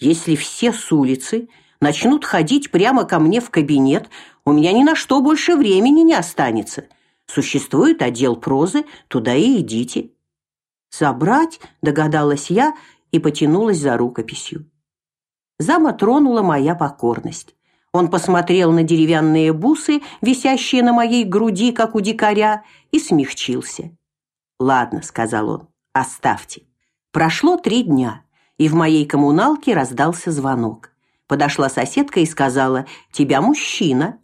Если все с улицы начнут ходить прямо ко мне в кабинет, у меня ни на что больше времени не останется. Существует отдел прозы, туда и идите. Забрать, догадалась я и потянулась за рукописью. Зама тронула моя покорность. Он посмотрел на деревянные бусы, висящие на моей груди, как у дикаря, и смягчился. «Ладно», — сказал он, — «оставьте». Прошло три дня, и в моей коммуналке раздался звонок. Подошла соседка и сказала «Тебя мужчина».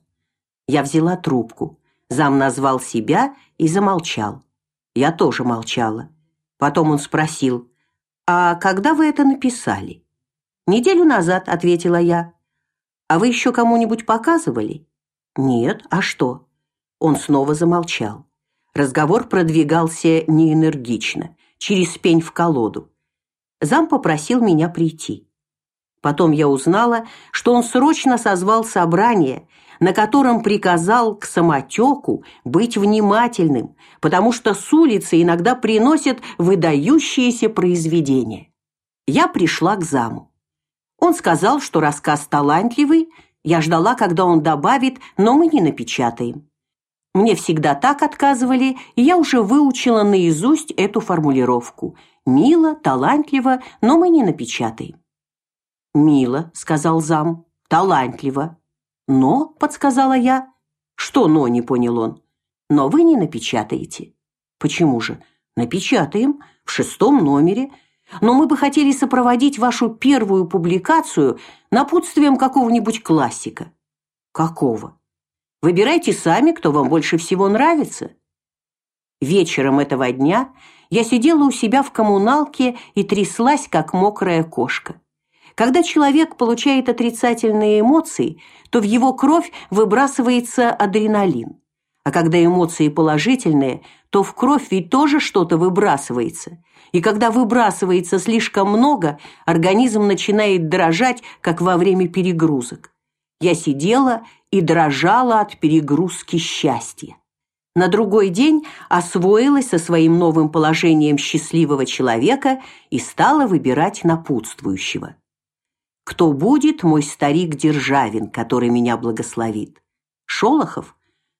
Я взяла трубку. Зам назвал себя и замолчал. Я тоже молчала. Потом он спросил «А когда вы это написали?» «Неделю назад», — ответила я. «А вы еще кому-нибудь показывали?» «Нет, а что?» Он снова замолчал. Разговор продвигался неэнергично, через пень в колоду. Зам попросил меня прийти. Потом я узнала, что он срочно созвал собрание, на котором приказал к самотеку быть внимательным, потому что с улицы иногда приносят выдающиеся произведения. Я пришла к заму. Он сказал, что рассказ талантливый. Я ждала, когда он добавит, но мы не напечатаем. Мне всегда так отказывали, и я уже выучила наизусть эту формулировку. Мило, талантливо, но мы не напечатаем. Мило, сказал зам. Талантливо. Но, подсказала я. Что но, не понял он. Но вы не напечатаете. Почему же? Напечатаем в шестом номере но мы бы хотели сопроводить вашу первую публикацию напутствием какого-нибудь классика. Какого? Выбирайте сами, кто вам больше всего нравится. Вечером этого дня я сидела у себя в коммуналке и тряслась, как мокрая кошка. Когда человек получает отрицательные эмоции, то в его кровь выбрасывается адреналин. А когда эмоции положительные, то в кровь ведь тоже что-то выбрасывается. И когда выбрасывается слишком много, организм начинает дрожать, как во время перегрузок. Я сидела и дрожала от перегрузки счастья. На другой день освоилась со своим новым положением счастливого человека и стала выбирать напутствующего. Кто будет мой старик Державин, который меня благословит? Шолохов?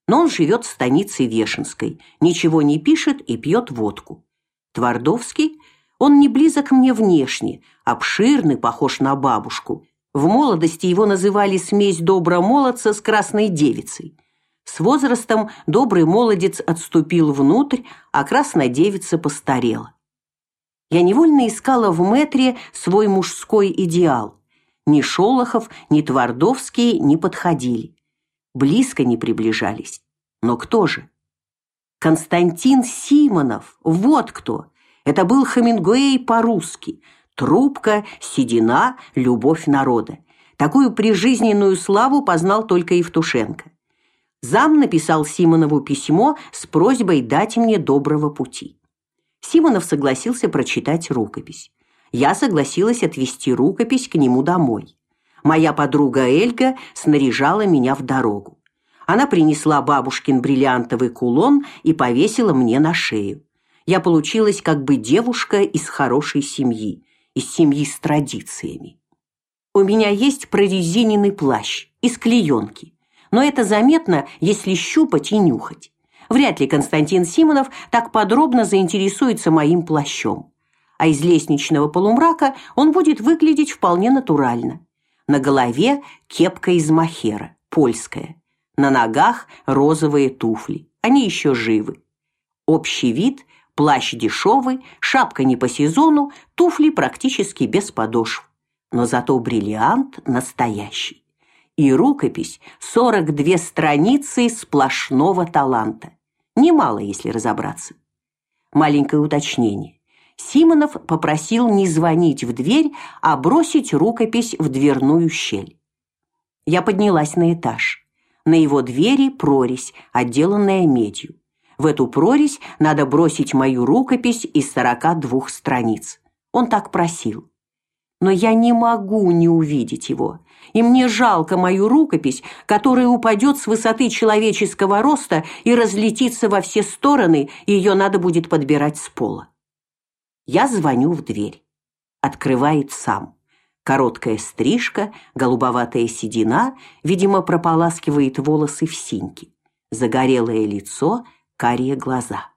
но он живет в станице Вешенской, ничего не пишет и пьет водку. Твардовский, он не близок мне внешне, обширный, похож на бабушку. В молодости его называли смесь добромолодца с красной девицей. С возрастом добрый молодец отступил внутрь, а красная девица постарела. Я невольно искала в метре свой мужской идеал. Ни Шолохов, ни Твардовский не подходили близко не приближались. Но кто же? Константин Симонов. Вот кто. Это был Хемингуэй по-русски. Трубка, седина, любовь народа. Такую прижизненную славу познал только Евтушенко. Зам написал Симонову письмо с просьбой дать мне доброго пути. Симонов согласился прочитать рукопись. Я согласилась отвезти рукопись к нему домой. Моя подруга Эльга снаряжала меня в дорогу. Она принесла бабушкин бриллиантовый кулон и повесила мне на шею. Я получилась как бы девушка из хорошей семьи, из семьи с традициями. У меня есть прорезиненный плащ из клеенки, но это заметно, если щупать и нюхать. Вряд ли Константин Симонов так подробно заинтересуется моим плащом. А из лестничного полумрака он будет выглядеть вполне натурально. На голове кепка из махера, польская. На ногах розовые туфли. Они еще живы. Общий вид – плащ дешевый, шапка не по сезону, туфли практически без подошв. Но зато бриллиант настоящий. И рукопись – 42 страницы сплошного таланта. Немало, если разобраться. Маленькое уточнение. Симонов попросил не звонить в дверь, а бросить рукопись в дверную щель. Я поднялась на этаж. На его двери прорезь, отделанная медью. В эту прорезь надо бросить мою рукопись из 42 страниц. Он так просил. Но я не могу не увидеть его. И мне жалко мою рукопись, которая упадет с высоты человеческого роста и разлетится во все стороны, ее надо будет подбирать с пола. Я звоню в дверь. Открывает сам. Короткая стрижка, голубоватая седина, видимо, прополаскивает волосы в синьке. Загорелое лицо, карие глаза.